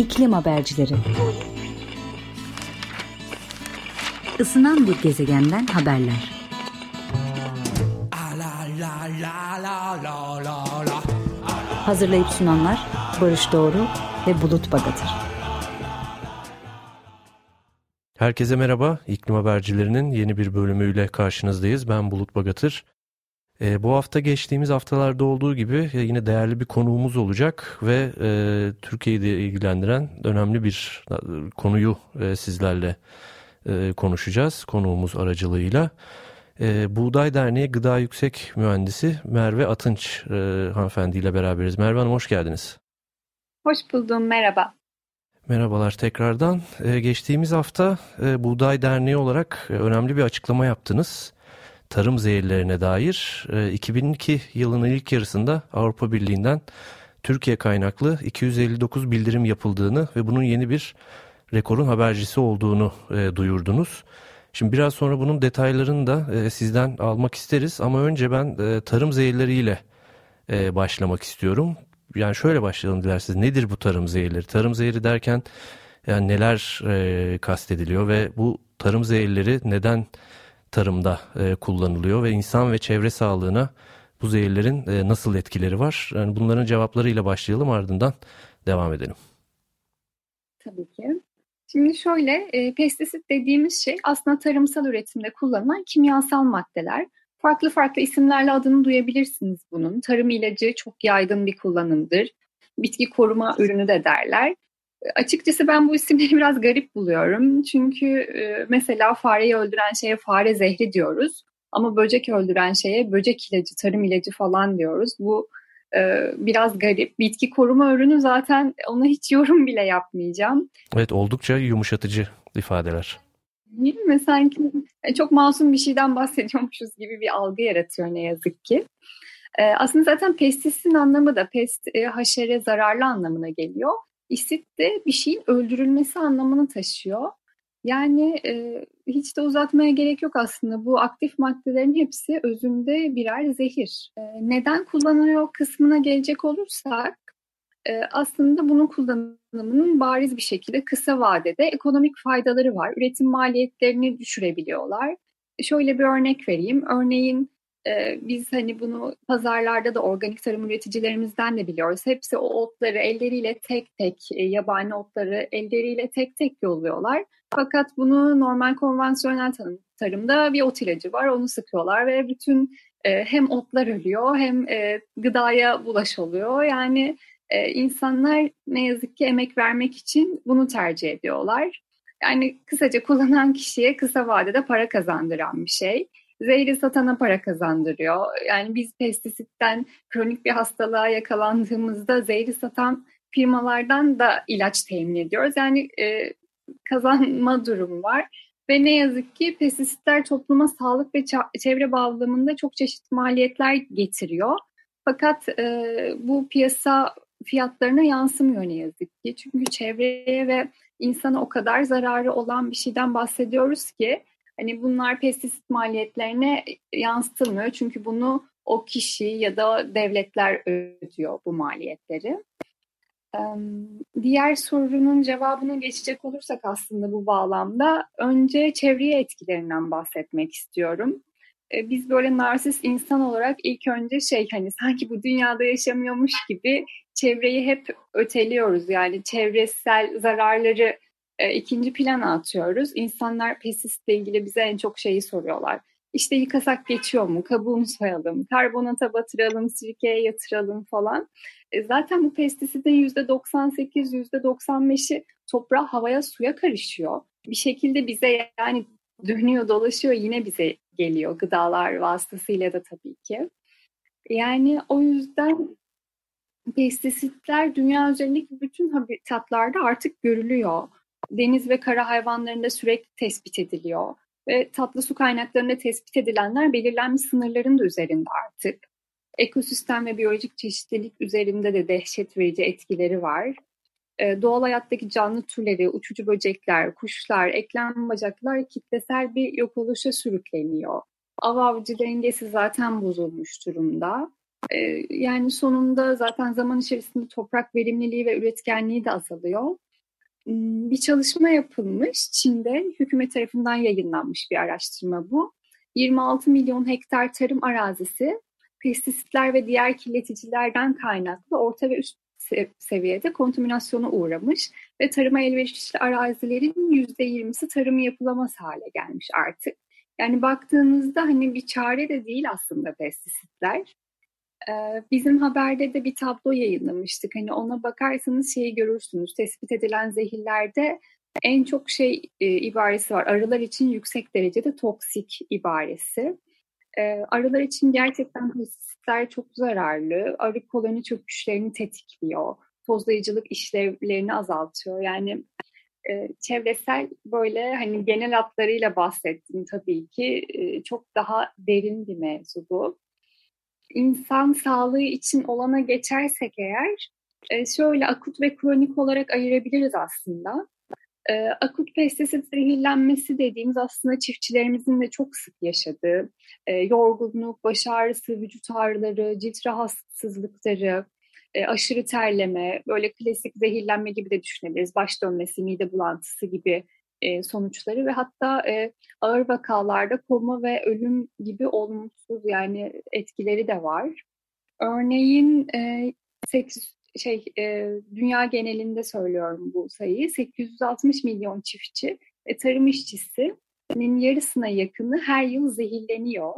İklim Habercileri Isınan bir gezegenden haberler. Hazırlayıp sunanlar Barış Doğru ve Bulut Bagatır. Herkese merhaba. İklim Habercilerinin yeni bir bölümüyle karşınızdayız. Ben Bulut Bagatır. E, bu hafta geçtiğimiz haftalarda olduğu gibi e, yine değerli bir konuğumuz olacak ve e, Türkiye'yi de ilgilendiren önemli bir e, konuyu e, sizlerle e, konuşacağız konuğumuz aracılığıyla. E, Buğday Derneği Gıda Yüksek Mühendisi Merve Atınç e, hanımefendiyle beraberiz. Merve Hanım hoş geldiniz. Hoş buldum, merhaba. Merhabalar tekrardan. E, geçtiğimiz hafta e, Buğday Derneği olarak e, önemli bir açıklama yaptınız tarım zehirlerine dair 2002 e, yılının ilk yarısında Avrupa Birliği'nden Türkiye kaynaklı 259 bildirim yapıldığını ve bunun yeni bir rekorun habercisi olduğunu e, duyurdunuz. Şimdi biraz sonra bunun detaylarını da e, sizden almak isteriz ama önce ben tarım zehirleriyle başlamak istiyorum. Yani şöyle başlayalım dilerseniz. Nedir bu tarım zehirleri? Tarım zehri derken yani neler kastediliyor ve bu tarım zehirleri neden tarımda e, kullanılıyor ve insan ve çevre sağlığına bu zehirlerin e, nasıl etkileri var? Yani bunların cevaplarıyla başlayalım ardından devam edelim. Tabii ki. Şimdi şöyle, e, pestisit dediğimiz şey aslında tarımsal üretimde kullanılan kimyasal maddeler. Farklı farklı isimlerle adını duyabilirsiniz bunun. Tarım ilacı çok yaygın bir kullanımdır. Bitki koruma ürünü de derler. Açıkçası ben bu isimleri biraz garip buluyorum. Çünkü e, mesela fareyi öldüren şeye fare zehri diyoruz. Ama böcek öldüren şeye böcek ilacı, tarım ilacı falan diyoruz. Bu e, biraz garip. Bitki koruma ürünü zaten ona hiç yorum bile yapmayacağım. Evet oldukça yumuşatıcı ifadeler. Değil mi? Sanki e, çok masum bir şeyden bahsediyormuşuz gibi bir algı yaratıyor ne yazık ki. Aslında zaten pestisin anlamı da pest, haşere, zararlı anlamına geliyor. İsit de bir şeyin öldürülmesi anlamını taşıyor. Yani e, hiç de uzatmaya gerek yok aslında. Bu aktif maddelerin hepsi özünde birer zehir. E, neden kullanılıyor kısmına gelecek olursak e, aslında bunun kullanımının bariz bir şekilde kısa vadede ekonomik faydaları var. Üretim maliyetlerini düşürebiliyorlar. Şöyle bir örnek vereyim. Örneğin ee, biz hani bunu pazarlarda da organik tarım üreticilerimizden de biliyoruz. Hepsi o otları elleriyle tek tek, e, yabani otları elleriyle tek tek yolluyorlar. Fakat bunu normal konvansiyonel tarım, tarımda bir ot ilacı var, onu sıkıyorlar ve bütün e, hem otlar ölüyor hem e, gıdaya bulaş oluyor. Yani e, insanlar ne yazık ki emek vermek için bunu tercih ediyorlar. Yani kısaca kullanan kişiye kısa vadede para kazandıran bir şey zehri satana para kazandırıyor. Yani biz pestisitten kronik bir hastalığa yakalandığımızda zehri satan firmalardan da ilaç temin ediyoruz. Yani e, kazanma durumu var. Ve ne yazık ki pestisitler topluma sağlık ve çevre bağlamında çok çeşitli maliyetler getiriyor. Fakat e, bu piyasa fiyatlarına yansımıyor ne yazık ki. Çünkü çevreye ve insana o kadar zararı olan bir şeyden bahsediyoruz ki Hani bunlar pestisit maliyetlerine yansıtılmıyor. Çünkü bunu o kişi ya da devletler ödüyor bu maliyetleri. Diğer sorunun cevabını geçecek olursak aslında bu bağlamda önce çevreye etkilerinden bahsetmek istiyorum. Biz böyle narsist insan olarak ilk önce şey hani sanki bu dünyada yaşamıyormuş gibi çevreyi hep öteliyoruz. Yani çevresel zararları e, ikinci plana atıyoruz. İnsanlar pestistle ilgili bize en çok şeyi soruyorlar. İşte yıkasak geçiyor mu? Kabuğunu soyalım, karbonata batıralım, sirkeye yatıralım falan. E, zaten bu pestisidin %98, %95'i toprağa, havaya, suya karışıyor. Bir şekilde bize yani dönüyor, dolaşıyor yine bize geliyor gıdalar vasıtasıyla da tabii ki. Yani o yüzden pestisitler dünya üzerindeki bütün habitatlarda artık görülüyor deniz ve kara hayvanlarında sürekli tespit ediliyor. Ve tatlı su kaynaklarında tespit edilenler belirlenmiş sınırların da üzerinde artık. Ekosistem ve biyolojik çeşitlilik üzerinde de dehşet verici etkileri var. Ee, doğal hayattaki canlı türleri, uçucu böcekler, kuşlar, eklem bacaklar kitlesel bir yok oluşa sürükleniyor. Av avcı dengesi zaten bozulmuş durumda. Ee, yani sonunda zaten zaman içerisinde toprak verimliliği ve üretkenliği de azalıyor. Bir çalışma yapılmış. Çin'de hükümet tarafından yayınlanmış bir araştırma bu. 26 milyon hektar tarım arazisi pestisitler ve diğer kirleticilerden kaynaklı orta ve üst seviyede kontaminasyona uğramış ve tarıma elverişli arazilerin %20'si tarımı yapılamaz hale gelmiş artık. Yani baktığınızda hani bir çare de değil aslında pestisitler. Bizim haberde de bir tablo yayınlamıştık. Hani ona bakarsanız şeyi görürsünüz. Tespit edilen zehirlerde en çok şey e, ibaresi var. Arılar için yüksek derecede toksik ibaresi. E, arılar için gerçekten pestisitler çok zararlı. Arı koloni çöküşlerini tetikliyor. Tozlayıcılık işlevlerini azaltıyor. Yani e, çevresel böyle hani genel hatlarıyla bahsettim tabii ki. E, çok daha derin bir mevzu bu. İnsan sağlığı için olana geçersek eğer e, şöyle akut ve kronik olarak ayırabiliriz aslında. E, akut pestisit zehirlenmesi dediğimiz aslında çiftçilerimizin de çok sık yaşadığı e, yorgunluk, baş ağrısı, vücut ağrıları, cilt rahatsızlıkları, aşırı terleme, böyle klasik zehirlenme gibi de düşünebiliriz. Baş dönmesi, mide bulantısı gibi e, sonuçları ve hatta e, ağır vakalarda koma ve ölüm gibi olumsuz yani etkileri de var. Örneğin e, 8, şey e, dünya genelinde söylüyorum bu sayıyı 860 milyon çiftçi ve tarım işçisinin yarısına yakını her yıl zehirleniyor.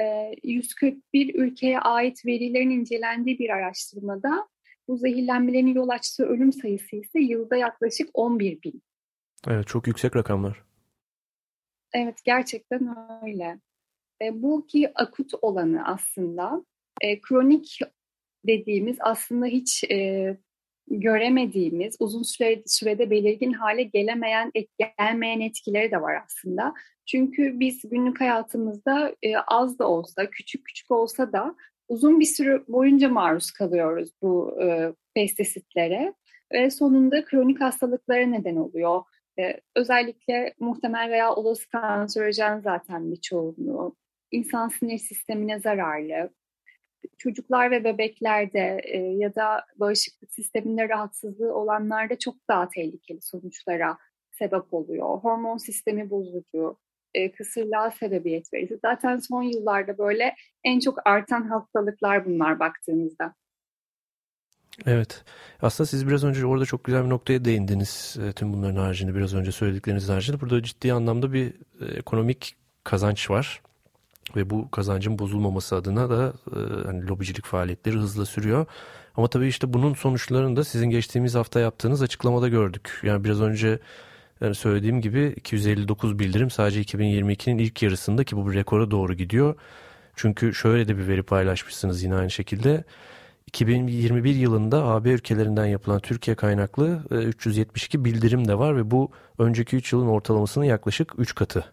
E, 141 ülkeye ait verilerin incelendiği bir araştırmada bu zehirlenmelerin yol açtığı ölüm sayısı ise yılda yaklaşık 11 bin. Evet çok yüksek rakamlar. Evet gerçekten öyle. E, bu ki akut olanı aslında. E, kronik dediğimiz aslında hiç e, göremediğimiz, uzun süre, sürede belirgin hale gelemeyen, gelmeyen etkileri de var aslında. Çünkü biz günlük hayatımızda e, az da olsa, küçük küçük olsa da uzun bir süre boyunca maruz kalıyoruz bu e, pestisitlere ve sonunda kronik hastalıklara neden oluyor. E, özellikle muhtemel veya olası kanserojen zaten bir çoğunluğu. İnsan sinir sistemine zararlı, çocuklar ve bebeklerde e, ya da bağışıklık sisteminde rahatsızlığı olanlarda çok daha tehlikeli sonuçlara sebep oluyor. Hormon sistemi bozucu, e, kısırlığa sebebiyet verir. Zaten son yıllarda böyle en çok artan hastalıklar bunlar baktığımızda. Evet. Aslında siz biraz önce orada çok güzel bir noktaya değindiniz. E, tüm bunların haricinde biraz önce söyledikleriniz haricinde. Burada ciddi anlamda bir e, ekonomik kazanç var ve bu kazancın bozulmaması adına da e, hani lobicilik faaliyetleri hızla sürüyor. Ama tabii işte bunun sonuçlarını da sizin geçtiğimiz hafta yaptığınız açıklamada gördük. Yani biraz önce yani söylediğim gibi 259 bildirim sadece 2022'nin ilk yarısında ki bu bir rekora doğru gidiyor. Çünkü şöyle de bir veri paylaşmışsınız yine aynı şekilde. 2021 yılında AB ülkelerinden yapılan Türkiye kaynaklı 372 e, bildirim de var ve bu önceki 3 yılın ortalamasının yaklaşık 3 katı.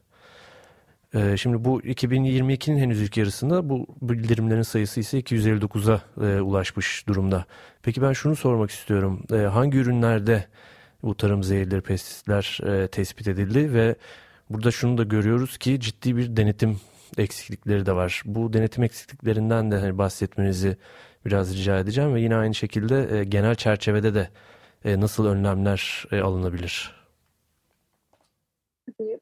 Ee, şimdi bu 2022'nin henüz ilk yarısında bu bildirimlerin sayısı ise 259'a e, ulaşmış durumda. Peki ben şunu sormak istiyorum. E, hangi ürünlerde bu tarım zehirleri, pestisitler e, tespit edildi ve burada şunu da görüyoruz ki ciddi bir denetim eksiklikleri de var. Bu denetim eksikliklerinden de hani bahsetmenizi biraz rica edeceğim ve yine aynı şekilde e, genel çerçevede de e, nasıl önlemler e, alınabilir? Tabii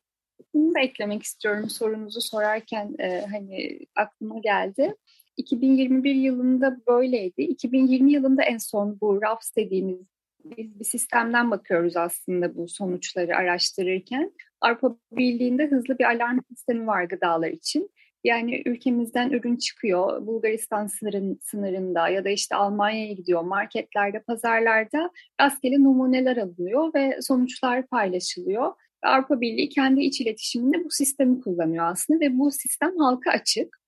şunu da eklemek istiyorum sorunuzu sorarken e, hani aklıma geldi. 2021 yılında böyleydi. 2020 yılında en son bu RAFS dediğimiz biz bir sistemden bakıyoruz aslında bu sonuçları araştırırken. Avrupa Birliği'nde hızlı bir alarm sistemi var gıdalar için. Yani ülkemizden ürün çıkıyor Bulgaristan sınırın, sınırında ya da işte Almanya'ya gidiyor marketlerde, pazarlarda rastgele numuneler alınıyor ve sonuçlar paylaşılıyor. Avrupa Birliği kendi iç iletişiminde bu sistemi kullanıyor aslında ve bu sistem halka açık.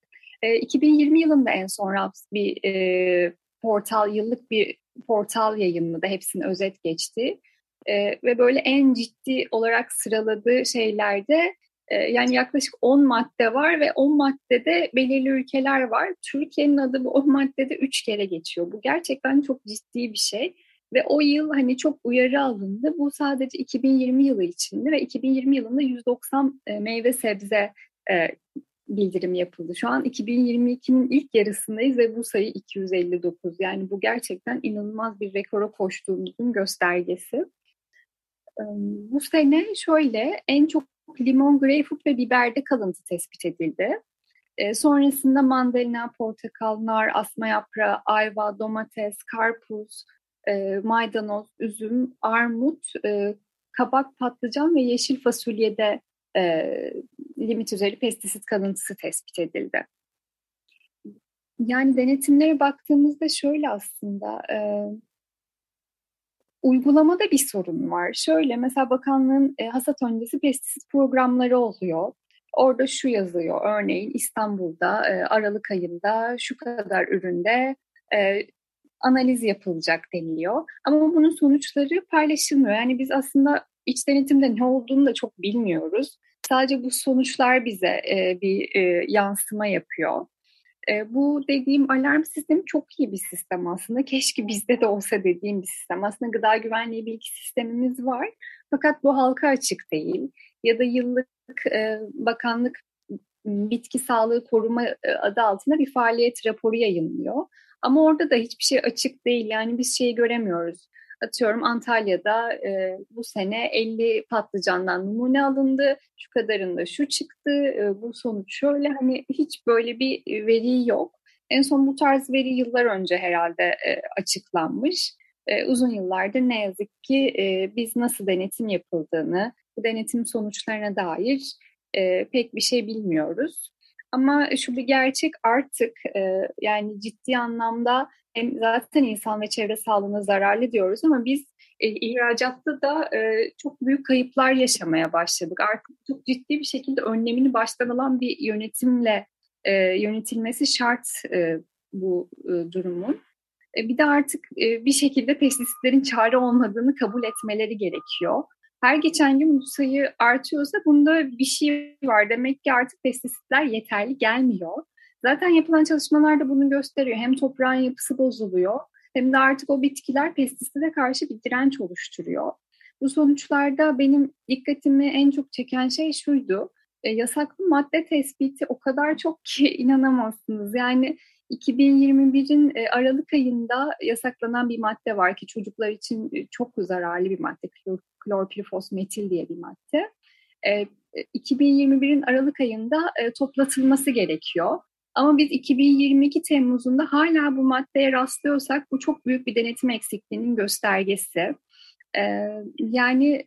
E, 2020 yılında en son bir e, portal, yıllık bir portal yayınladı. Hepsini özet geçti. E, ve böyle en ciddi olarak sıraladığı şeylerde e, yani yaklaşık 10 madde var ve 10 maddede belirli ülkeler var. Türkiye'nin adı bu 10 maddede 3 kere geçiyor. Bu gerçekten çok ciddi bir şey. Ve o yıl hani çok uyarı alındı. Bu sadece 2020 yılı içindi ve 2020 yılında 190 e, meyve sebze e, bildirim yapıldı. Şu an 2022'nin ilk yarısındayız ve bu sayı 259. Yani bu gerçekten inanılmaz bir rekora koştuğumuzun göstergesi. Bu sene şöyle en çok limon, greyfurt ve biberde kalıntı tespit edildi. Sonrasında mandalina, portakal, nar, asma yaprağı, ayva, domates, karpuz, maydanoz, üzüm, armut, kabak, patlıcan ve yeşil fasulyede limit üzeri pestisit kalıntısı tespit edildi. Yani denetimlere baktığımızda şöyle aslında e, uygulamada bir sorun var. Şöyle mesela bakanlığın e, hasat öncesi pestisit programları oluyor. Orada şu yazıyor örneğin İstanbul'da e, Aralık ayında şu kadar üründe e, analiz yapılacak deniliyor. Ama bunun sonuçları paylaşılmıyor. Yani biz aslında iç denetimde ne olduğunu da çok bilmiyoruz. Sadece bu sonuçlar bize e, bir e, yansıma yapıyor. E, bu dediğim alarm sistemi çok iyi bir sistem aslında. Keşke bizde de olsa dediğim bir sistem. Aslında gıda güvenliği bilgi sistemimiz var. Fakat bu halka açık değil. Ya da yıllık e, bakanlık bitki sağlığı koruma e, adı altında bir faaliyet raporu yayınlıyor. Ama orada da hiçbir şey açık değil. Yani biz şeyi göremiyoruz. Atıyorum Antalya'da e, bu sene 50 patlıcandan numune alındı. Şu kadarında şu çıktı. E, bu sonuç şöyle. Hani hiç böyle bir veri yok. En son bu tarz veri yıllar önce herhalde e, açıklanmış. E, uzun yıllardır ne yazık ki e, biz nasıl denetim yapıldığını, bu denetim sonuçlarına dair e, pek bir şey bilmiyoruz. Ama şu bir gerçek artık e, yani ciddi anlamda hem zaten insan ve çevre sağlığına zararlı diyoruz ama biz e, ihracatta da e, çok büyük kayıplar yaşamaya başladık. Artık çok ciddi bir şekilde önlemini baştan alan bir yönetimle e, yönetilmesi şart e, bu e, durumun. E, bir de artık e, bir şekilde pestisitlerin çare olmadığını kabul etmeleri gerekiyor her geçen gün bu sayı artıyorsa bunda bir şey var. Demek ki artık pestisitler yeterli gelmiyor. Zaten yapılan çalışmalar da bunu gösteriyor. Hem toprağın yapısı bozuluyor hem de artık o bitkiler pestisite karşı bir direnç oluşturuyor. Bu sonuçlarda benim dikkatimi en çok çeken şey şuydu. E, yasaklı madde tespiti o kadar çok ki inanamazsınız. Yani 2021'in e, Aralık ayında yasaklanan bir madde var ki çocuklar için e, çok zararlı bir madde klorpirifos metil diye bir madde. 2021'in Aralık ayında toplatılması gerekiyor. Ama biz 2022 Temmuz'unda hala bu maddeye rastlıyorsak bu çok büyük bir denetim eksikliğinin göstergesi. Yani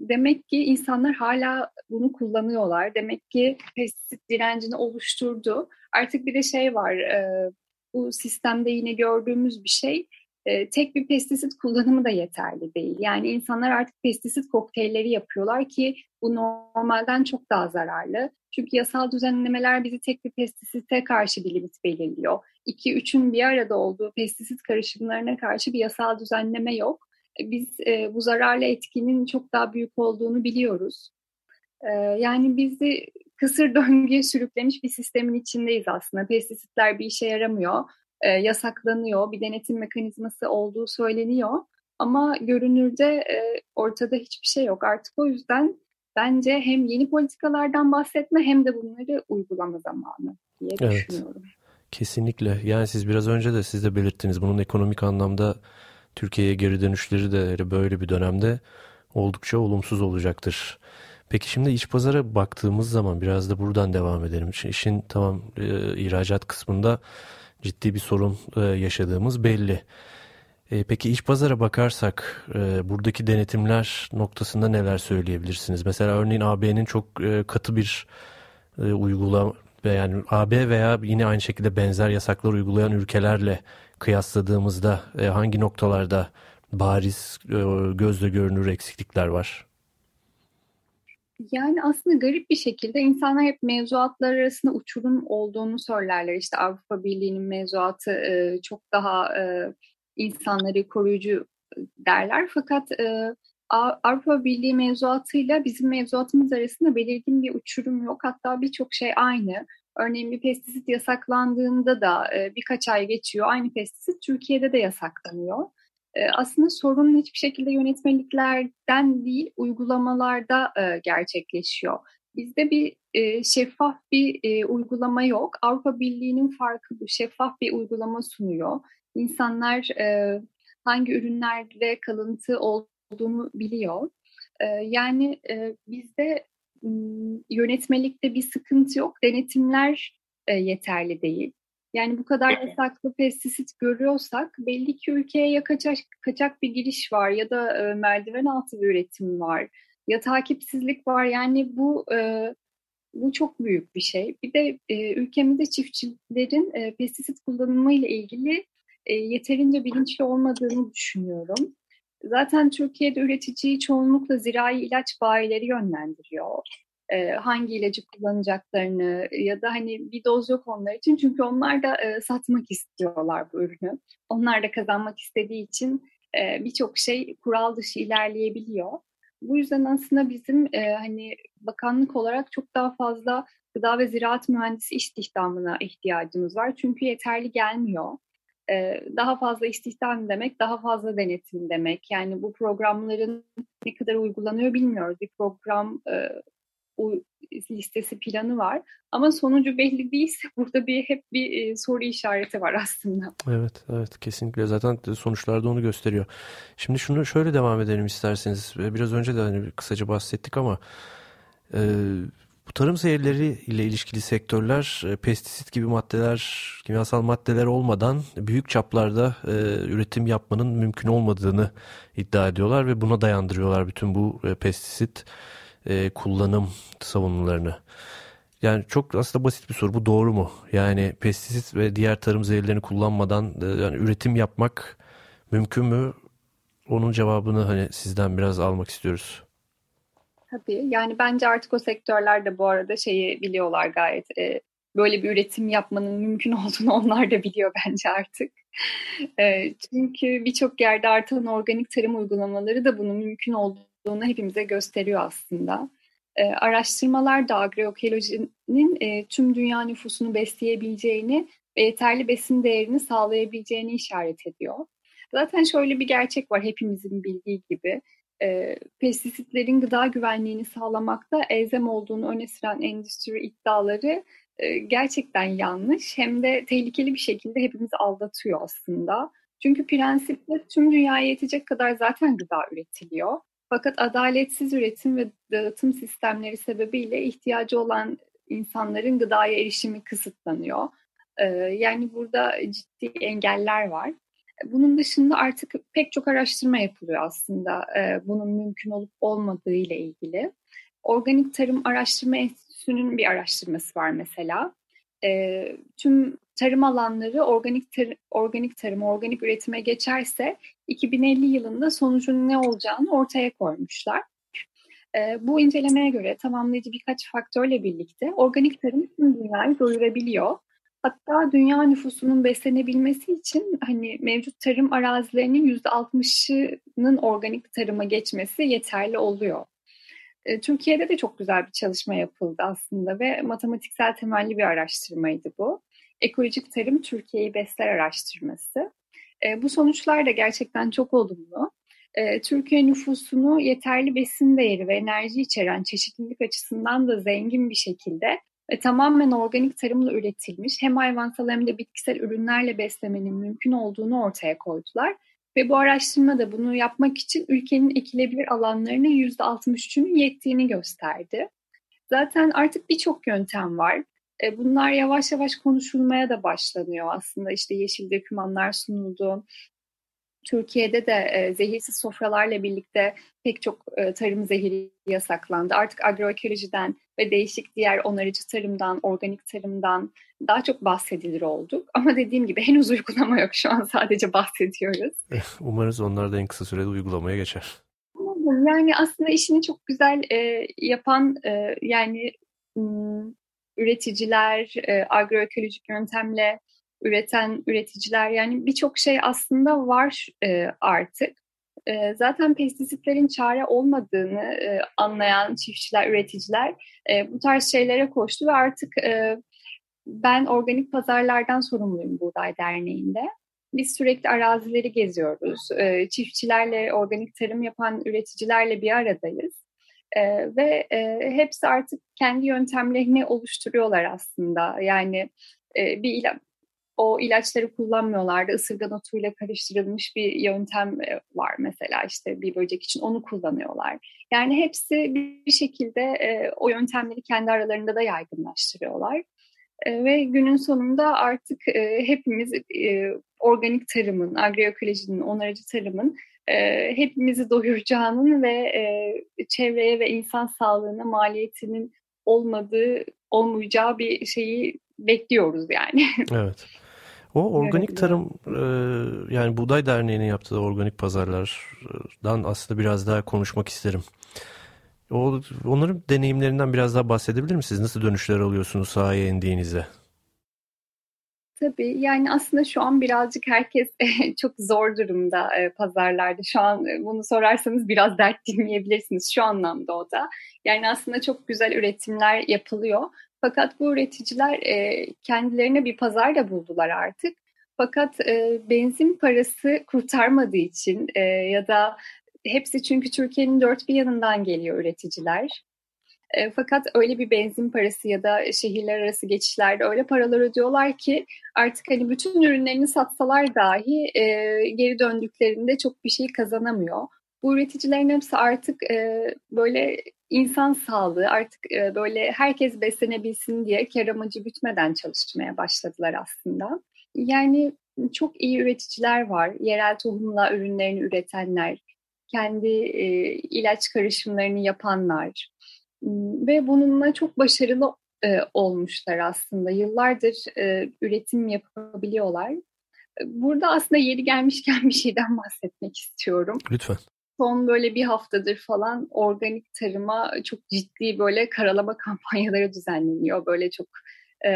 demek ki insanlar hala bunu kullanıyorlar. Demek ki pestisit direncini oluşturdu. Artık bir de şey var, e, bu sistemde yine gördüğümüz bir şey, e, tek bir pestisit kullanımı da yeterli değil. Yani insanlar artık pestisit kokteylleri yapıyorlar ki bu normalden çok daha zararlı. Çünkü yasal düzenlemeler bizi tek bir pestisite karşı bir limit belirliyor. İki, üçün bir arada olduğu pestisit karışımlarına karşı bir yasal düzenleme yok. Biz e, bu zararlı etkinin çok daha büyük olduğunu biliyoruz. E, yani bizi kısır döngüye sürüklemiş bir sistemin içindeyiz aslında. Pestisitler bir işe yaramıyor, e, yasaklanıyor, bir denetim mekanizması olduğu söyleniyor. Ama görünürde e, ortada hiçbir şey yok. Artık o yüzden bence hem yeni politikalardan bahsetme hem de bunları uygulama zamanı diye evet. düşünüyorum. Kesinlikle. Yani siz biraz önce de siz de belirttiniz. Bunun ekonomik anlamda Türkiye'ye geri dönüşleri de böyle bir dönemde oldukça olumsuz olacaktır. Peki şimdi iç pazara baktığımız zaman biraz da buradan devam edelim. İşin tamam e, ihracat kısmında ciddi bir sorun e, yaşadığımız belli. E, peki iç pazara bakarsak e, buradaki denetimler noktasında neler söyleyebilirsiniz? Mesela örneğin AB'nin çok e, katı bir e, uygulama yani AB veya yine aynı şekilde benzer yasaklar uygulayan ülkelerle kıyasladığımızda e, hangi noktalarda bariz e, gözle görünür eksiklikler var? Yani aslında garip bir şekilde insanlar hep mevzuatlar arasında uçurum olduğunu söylerler. İşte Avrupa Birliği'nin mevzuatı e, çok daha e, insanları koruyucu derler. Fakat e, Avrupa Birliği mevzuatıyla bizim mevzuatımız arasında belirgin bir uçurum yok. Hatta birçok şey aynı. Örneğin bir pestisit yasaklandığında da e, birkaç ay geçiyor. Aynı pestisit Türkiye'de de yasaklanıyor. E, aslında sorun hiçbir şekilde yönetmeliklerden değil, uygulamalarda e, gerçekleşiyor. Bizde bir şeffaf bir uygulama yok. Avrupa Birliği'nin farkı bu. Şeffaf bir uygulama sunuyor. İnsanlar hangi ürünlerde kalıntı olduğunu biliyor. Yani bizde yönetmelikte bir sıkıntı yok. Denetimler yeterli değil. Yani bu kadar yasaklı pestisit görüyorsak belli ki ülkeye ya kaçak, kaçak bir giriş var ya da merdiven altı bir üretim var ya takipsizlik var. Yani bu bu çok büyük bir şey. Bir de ülkemizde çiftçilerin pestisit kullanımı ile ilgili yeterince bilinçli olmadığını düşünüyorum. Zaten Türkiye'de üreticiyi çoğunlukla zirai ilaç bayileri yönlendiriyor. Ee, hangi ilacı kullanacaklarını ya da hani bir doz yok onlar için. Çünkü onlar da e, satmak istiyorlar bu ürünü. Onlar da kazanmak istediği için e, birçok şey kural dışı ilerleyebiliyor. Bu yüzden aslında bizim e, hani bakanlık olarak çok daha fazla gıda ve ziraat mühendisi istihdamına ihtiyacımız var. Çünkü yeterli gelmiyor daha fazla istihdam demek, daha fazla denetim demek. Yani bu programların ne kadar uygulanıyor bilmiyoruz. Bir program listesi planı var. Ama sonucu belli değilse burada bir hep bir soru işareti var aslında. Evet, evet kesinlikle. Zaten sonuçlarda onu gösteriyor. Şimdi şunu şöyle devam edelim isterseniz. Biraz önce de hani kısaca bahsettik ama bu tarım zehirleri ile ilişkili sektörler e, pestisit gibi maddeler, kimyasal maddeler olmadan büyük çaplarda e, üretim yapmanın mümkün olmadığını iddia ediyorlar ve buna dayandırıyorlar bütün bu e, pestisit e, kullanım savunularını. Yani çok aslında basit bir soru. Bu doğru mu? Yani pestisit ve diğer tarım zehirlerini kullanmadan e, yani üretim yapmak mümkün mü? Onun cevabını hani sizden biraz almak istiyoruz. Tabii yani bence artık o sektörler de bu arada şeyi biliyorlar gayet e, böyle bir üretim yapmanın mümkün olduğunu onlar da biliyor bence artık. E, çünkü birçok yerde artan organik tarım uygulamaları da bunun mümkün olduğunu hepimize gösteriyor aslında. E, araştırmalar da agroekolojinin e, tüm dünya nüfusunu besleyebileceğini ve yeterli besin değerini sağlayabileceğini işaret ediyor. Zaten şöyle bir gerçek var hepimizin bildiği gibi e, pestisitlerin gıda güvenliğini sağlamakta elzem olduğunu öne süren endüstri iddiaları e, gerçekten yanlış hem de tehlikeli bir şekilde hepimizi aldatıyor aslında. Çünkü prensiple tüm dünyaya yetecek kadar zaten gıda üretiliyor. Fakat adaletsiz üretim ve dağıtım sistemleri sebebiyle ihtiyacı olan insanların gıdaya erişimi kısıtlanıyor. Ee, yani burada ciddi engeller var. Bunun dışında artık pek çok araştırma yapılıyor aslında e, bunun mümkün olup olmadığı ile ilgili. Organik Tarım Araştırma Enstitüsü'nün bir araştırması var mesela. E, tüm tarım alanları organik, tar organik tarım, organik üretime geçerse 2050 yılında sonucun ne olacağını ortaya koymuşlar. E, bu incelemeye göre tamamlayıcı birkaç faktörle birlikte organik tarım tüm dünyayı doyurabiliyor Hatta dünya nüfusunun beslenebilmesi için hani mevcut tarım arazilerinin yüzde 60'ının organik tarıma geçmesi yeterli oluyor. E, Türkiye'de de çok güzel bir çalışma yapıldı aslında ve matematiksel temelli bir araştırmaydı bu. Ekolojik Tarım Türkiye'yi Besler araştırması. E, bu sonuçlar da gerçekten çok olumlu. E, Türkiye nüfusunu yeterli besin değeri ve enerji içeren çeşitlilik açısından da zengin bir şekilde ve tamamen organik tarımla üretilmiş hem hayvansal hem de bitkisel ürünlerle beslemenin mümkün olduğunu ortaya koydular. Ve bu araştırma da bunu yapmak için ülkenin ekilebilir alanlarının %63'ünün yettiğini gösterdi. Zaten artık birçok yöntem var. E, bunlar yavaş yavaş konuşulmaya da başlanıyor aslında. İşte yeşil dokümanlar sunuldu, Türkiye'de de e, zehirsiz sofralarla birlikte pek çok e, tarım zehiri yasaklandı. Artık agroekolojiden ve değişik diğer onarıcı tarımdan, organik tarımdan daha çok bahsedilir olduk. Ama dediğim gibi henüz uygulama yok. Şu an sadece bahsediyoruz. Eh, umarız onlar da en kısa sürede uygulamaya geçer. Yani aslında işini çok güzel e, yapan e, yani m, üreticiler, e, agroekolojik yöntemle üreten üreticiler yani birçok şey aslında var e, artık. E, zaten pestisitlerin çare olmadığını e, anlayan çiftçiler, üreticiler e, bu tarz şeylere koştu ve artık e, ben organik pazarlardan sorumluyum Buğday Derneği'nde. Biz sürekli arazileri geziyoruz. E, çiftçilerle, organik tarım yapan üreticilerle bir aradayız. E, ve e, hepsi artık kendi yöntemlerini oluşturuyorlar aslında. Yani e, bir o ilaçları kullanmıyorlardı. Isırgan otuyla karıştırılmış bir yöntem e, var mesela işte bir böcek için onu kullanıyorlar. Yani hepsi bir şekilde e, o yöntemleri kendi aralarında da yaygınlaştırıyorlar. E, ve günün sonunda artık hepimiz organik tarımın, agroekolojinin, onarıcı tarımın hepimizi doyuracağının ve çevreye ve insan sağlığına maliyetinin olmadığı, olmayacağı bir şeyi bekliyoruz yani. Evet. O organik tarım e, yani Buğday Derneği'nin yaptığı organik pazarlardan aslında biraz daha konuşmak isterim. O, onların deneyimlerinden biraz daha bahsedebilir misiniz? Nasıl dönüşler alıyorsunuz sahaya indiğinizde? Tabii yani aslında şu an birazcık herkes çok zor durumda e, pazarlarda. Şu an e, bunu sorarsanız biraz dert dinleyebilirsiniz şu anlamda o da. Yani aslında çok güzel üretimler yapılıyor. Fakat bu üreticiler e, kendilerine bir pazar da buldular artık. Fakat e, benzin parası kurtarmadığı için e, ya da hepsi çünkü Türkiye'nin dört bir yanından geliyor üreticiler. E, fakat öyle bir benzin parası ya da şehirler arası geçişlerde öyle paralar ödüyorlar ki artık hani bütün ürünlerini satsalar dahi e, geri döndüklerinde çok bir şey kazanamıyor. Bu üreticilerin hepsi artık e, böyle insan sağlığı artık e, böyle herkes beslenebilsin diye kar amacı bütmeden çalışmaya başladılar aslında. Yani çok iyi üreticiler var. Yerel tohumla ürünlerini üretenler, kendi e, ilaç karışımlarını yapanlar ve bununla çok başarılı e, olmuşlar aslında. Yıllardır üretim yapabiliyorlar. Burada aslında yeri gelmişken bir şeyden bahsetmek istiyorum. Lütfen son böyle bir haftadır falan organik tarıma çok ciddi böyle karalama kampanyaları düzenleniyor. Böyle çok e,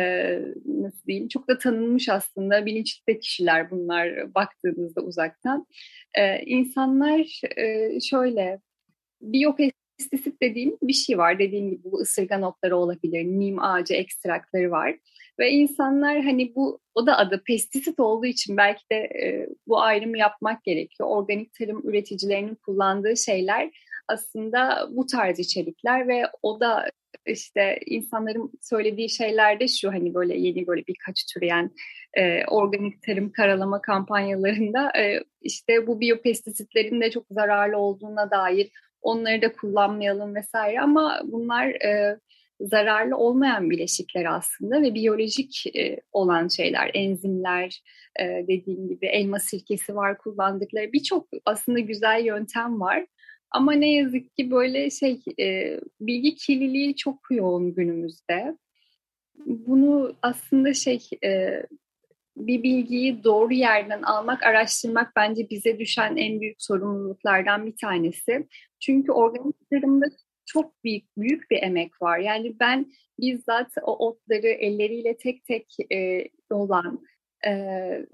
nasıl diyeyim çok da tanınmış aslında bilinçli kişiler bunlar baktığınızda uzaktan. E, insanlar e, şöyle biyopestisit dediğim bir şey var. Dediğim gibi bu ısırgan otları olabilir, nim ağacı ekstrakları var. Ve insanlar hani bu o da adı pestisit olduğu için belki de e, bu ayrımı yapmak gerekiyor. Organik tarım üreticilerinin kullandığı şeyler aslında bu tarz içerikler ve o da işte insanların söylediği şeyler de şu hani böyle yeni böyle birkaç türeyen e, organik tarım karalama kampanyalarında e, işte bu biyopestisitlerin de çok zararlı olduğuna dair onları da kullanmayalım vesaire ama bunlar e, zararlı olmayan bileşikler aslında ve biyolojik e, olan şeyler, enzimler, e, dediğim gibi elma sirkesi var kullandıkları birçok aslında güzel yöntem var. Ama ne yazık ki böyle şey e, bilgi kirliliği çok yoğun günümüzde. Bunu aslında şey bir bilgiyi doğru yerden almak, araştırmak bence bize düşen en büyük sorumluluklardan bir tanesi. Çünkü organik tarımda çok büyük büyük bir emek var. Yani ben bizzat o otları elleriyle tek tek e, olan e,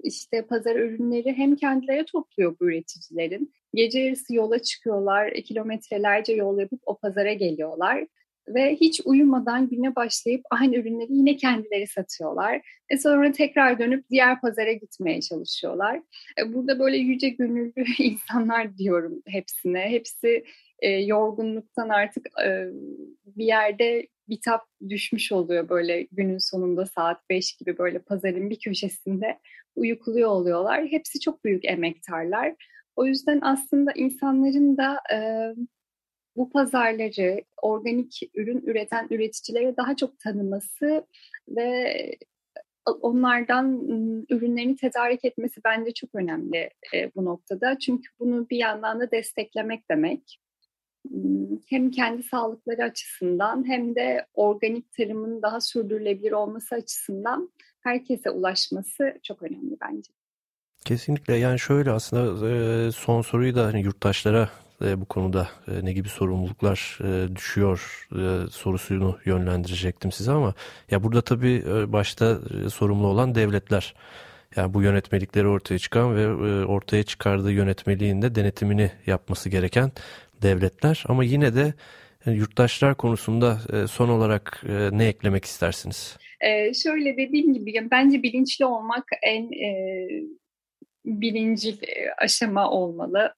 işte pazar ürünleri hem kendileri topluyor bu üreticilerin. Gece yarısı yola çıkıyorlar, kilometrelerce yol yapıp o pazara geliyorlar ve hiç uyumadan güne başlayıp aynı ürünleri yine kendileri satıyorlar. E sonra tekrar dönüp diğer pazara gitmeye çalışıyorlar. E burada böyle yüce gönüllü insanlar diyorum hepsine. Hepsi e, yorgunluktan artık e, bir yerde bitap düşmüş oluyor böyle günün sonunda saat 5 gibi böyle pazarın bir köşesinde uyukluyor oluyorlar. Hepsi çok büyük emektarlar. O yüzden aslında insanların da e, bu pazarları, organik ürün üreten üreticileri daha çok tanıması ve onlardan ürünlerini tedarik etmesi bence çok önemli e, bu noktada. Çünkü bunu bir yandan da desteklemek demek hem kendi sağlıkları açısından hem de organik tarımın daha sürdürülebilir olması açısından herkese ulaşması çok önemli bence. Kesinlikle yani şöyle aslında son soruyu da hani yurttaşlara bu konuda ne gibi sorumluluklar düşüyor sorusunu yönlendirecektim size ama ya burada tabii başta sorumlu olan devletler. Yani bu yönetmelikleri ortaya çıkan ve ortaya çıkardığı yönetmeliğin de denetimini yapması gereken devletler ama yine de e, yurttaşlar konusunda e, son olarak e, ne eklemek istersiniz? Şöyle dediğim gibi bence bilinçli olmak en e, aşama olmalı.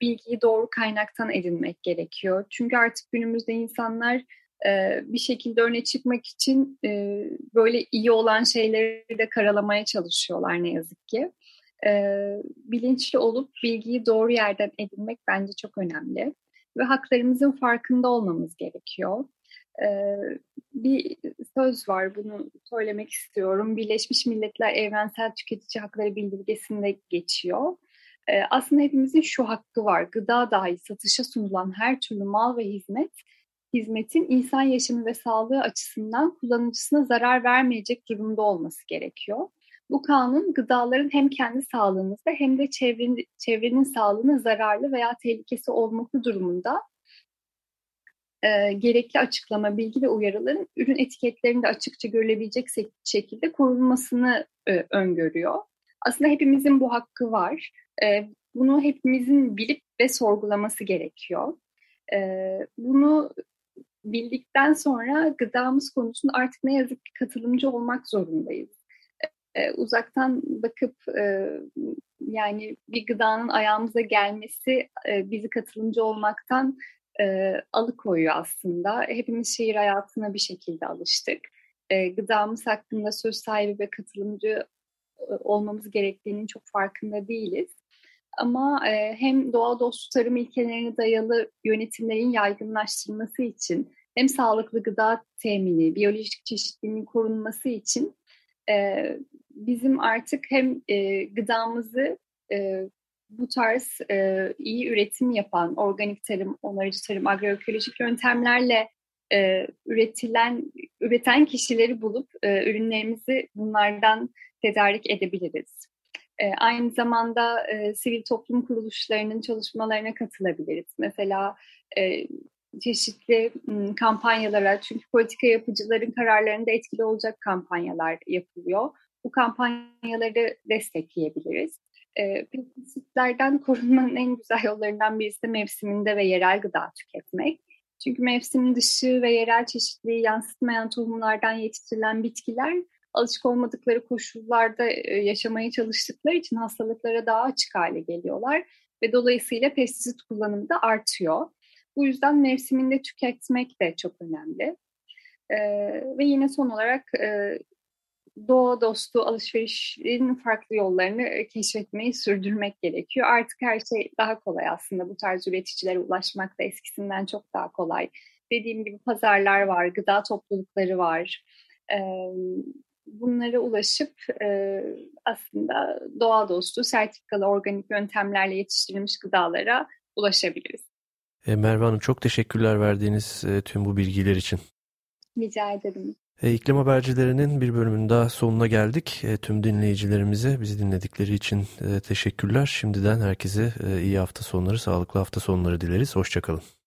Bilgiyi doğru kaynaktan edinmek gerekiyor. Çünkü artık günümüzde insanlar bir şekilde öne çıkmak için böyle iyi olan şeyleri de karalamaya çalışıyorlar ne yazık ki. Bilinçli olup bilgiyi doğru yerden edinmek bence çok önemli ve haklarımızın farkında olmamız gerekiyor. Bir söz var bunu söylemek istiyorum. Birleşmiş Milletler Evrensel Tüketici Hakları Bildirgesi'nde geçiyor. Aslında hepimizin şu hakkı var. Gıda dahi satışa sunulan her türlü mal ve hizmet hizmetin insan yaşamı ve sağlığı açısından kullanıcısına zarar vermeyecek durumda olması gerekiyor. Bu kanun gıdaların hem kendi sağlığınızda hem de çevrenin, çevrenin sağlığına zararlı veya tehlikesi olması durumunda e, gerekli açıklama, bilgi ve uyarıların ürün etiketlerinde açıkça görülebilecek şekilde korunmasını e, öngörüyor. Aslında hepimizin bu hakkı var. E, bunu hepimizin bilip ve sorgulaması gerekiyor. E, bunu bildikten sonra gıdamız konusunda artık ne yazık ki katılımcı olmak zorundayız. E, uzaktan bakıp e, yani bir gıdanın ayağımıza gelmesi e, bizi katılımcı olmaktan e, alıkoyuyor aslında. Hepimiz şehir hayatına bir şekilde alıştık. E, gıdamız hakkında söz sahibi ve katılımcı e, olmamız gerektiğinin çok farkında değiliz. Ama e, hem doğa dostu tarım ilkelerine dayalı yönetimlerin yaygınlaştırılması için hem sağlıklı gıda temini, biyolojik çeşitliliğin korunması için e, bizim artık hem e, gıdamızı e, bu tarz e, iyi üretim yapan organik tarım, onarıcı tarım, agroekolojik yöntemlerle e, üretilen üreten kişileri bulup e, ürünlerimizi bunlardan tedarik edebiliriz. E, aynı zamanda e, sivil toplum kuruluşlarının çalışmalarına katılabiliriz. Mesela e, çeşitli m, kampanyalara, çünkü politika yapıcıların kararlarında etkili olacak kampanyalar yapılıyor. Bu kampanyaları destekleyebiliriz. E, pestisitlerden korunmanın en güzel yollarından birisi de mevsiminde ve yerel gıda tüketmek. Çünkü mevsim dışı ve yerel çeşitliliği yansıtmayan tohumlardan yetiştirilen bitkiler alışık olmadıkları koşullarda yaşamaya çalıştıkları için hastalıklara daha açık hale geliyorlar ve dolayısıyla pestisit kullanımı da artıyor. Bu yüzden mevsiminde tüketmek de çok önemli. Ee, ve yine son olarak e, doğa dostu alışverişin farklı yollarını keşfetmeyi sürdürmek gerekiyor. Artık her şey daha kolay aslında. Bu tarz üreticilere ulaşmak da eskisinden çok daha kolay. Dediğim gibi pazarlar var, gıda toplulukları var. Ee, bunlara ulaşıp e, aslında doğa dostu, sertifikalı organik yöntemlerle yetiştirilmiş gıdalara ulaşabiliriz. E, Merve Hanım çok teşekkürler verdiğiniz e, tüm bu bilgiler için. Rica ederim. E, İklim Habercilerinin bir bölümünün daha sonuna geldik. E, tüm dinleyicilerimize bizi dinledikleri için e, teşekkürler. Şimdiden herkese e, iyi hafta sonları, sağlıklı hafta sonları dileriz. Hoşçakalın.